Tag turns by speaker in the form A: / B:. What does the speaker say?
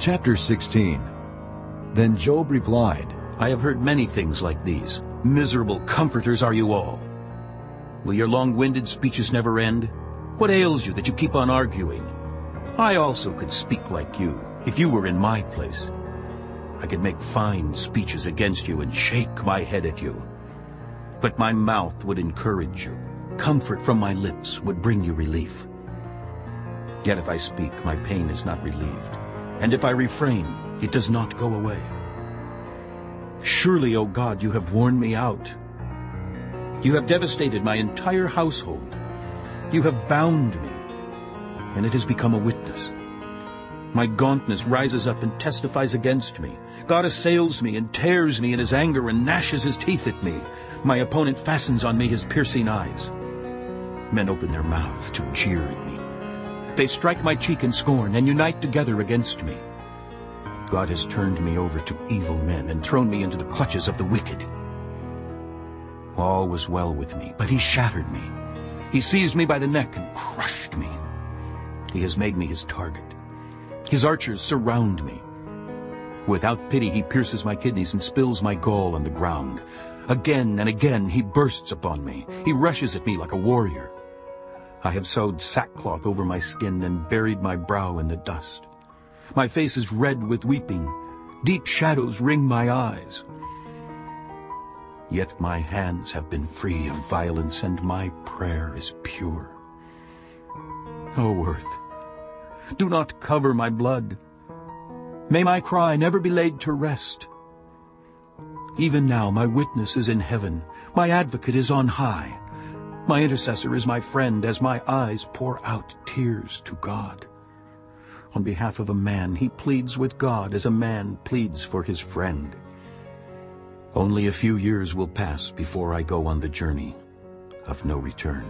A: Chapter 16 Then Job replied,
B: I have heard many things like these. Miserable comforters are you all. Will your long-winded speeches never end? What ails you that you keep on arguing? I also could speak like you, if you were in my place. I could make fine speeches against you and shake my head at you. But my mouth would encourage you. Comfort from my lips would bring you relief. Yet if I speak, my pain is not relieved. And if I refrain, it does not go away. Surely, O God, you have worn me out. You have devastated my entire household. You have bound me, and it has become a witness. My gauntness rises up and testifies against me. God assails me and tears me in his anger and gnashes his teeth at me. My opponent fastens on me his piercing eyes. Men open their mouths to jeer at me. They strike my cheek in scorn and unite together against me. God has turned me over to evil men and thrown me into the clutches of the wicked. All was well with me, but he shattered me. He seized me by the neck and crushed me. He has made me his target. His archers surround me. Without pity he pierces my kidneys and spills my gall on the ground. Again and again he bursts upon me. He rushes at me like a warrior. I have sewed sackcloth over my skin and buried my brow in the dust. My face is red with weeping. Deep shadows ring my eyes. Yet my hands have been free of violence, and my prayer is pure. O earth, do not cover my blood. May my cry never be laid to rest. Even now my witness is in heaven, my advocate is on high. My intercessor is my friend as my eyes pour out tears to God. On behalf of a man, he pleads with God as a man pleads for his friend. Only a few years will pass before I go on the journey of no return.